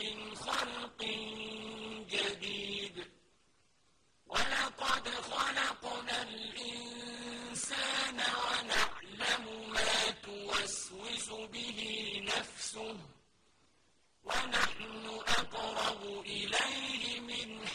من خلق جديد. ولقد خلقنا الإنسان ونعلم ما توسوس به نفسه ونحن أقرب إليه من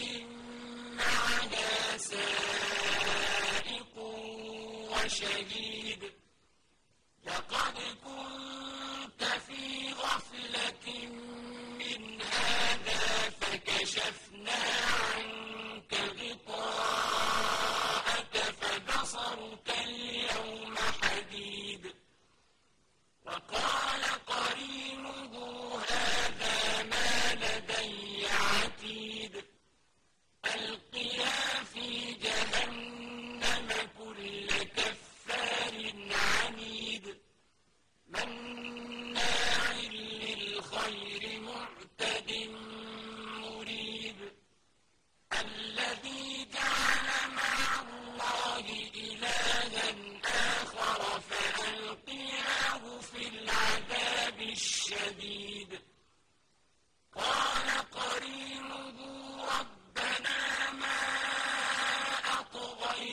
يؤسن على سائق وشهيد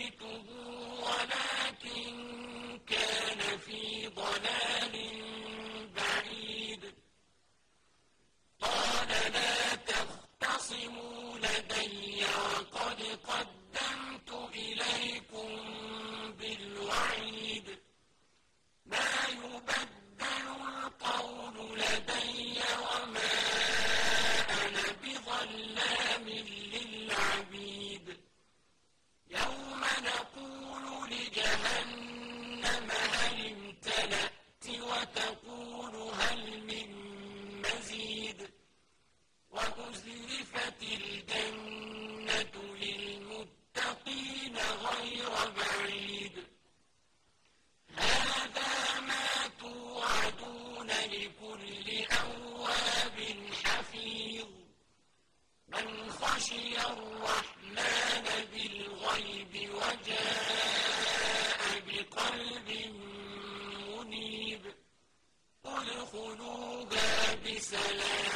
يهلكه أُزْلِفَتِ الجنة للمتقين غير بعيد. هذا ما توعدون لكل أواب حفيظ. من خشي الرحمن بالغيب وجاء بقلب منيب. ادخلوها بسلام.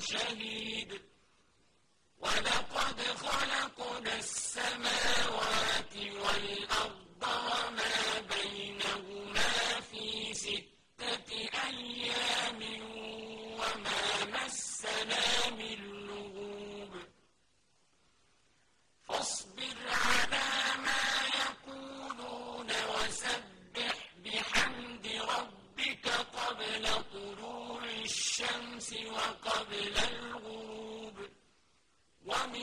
وشهيد. ولقد خلقنا السماوات والأرض وما بينهما في ستة أيام.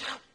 Shout.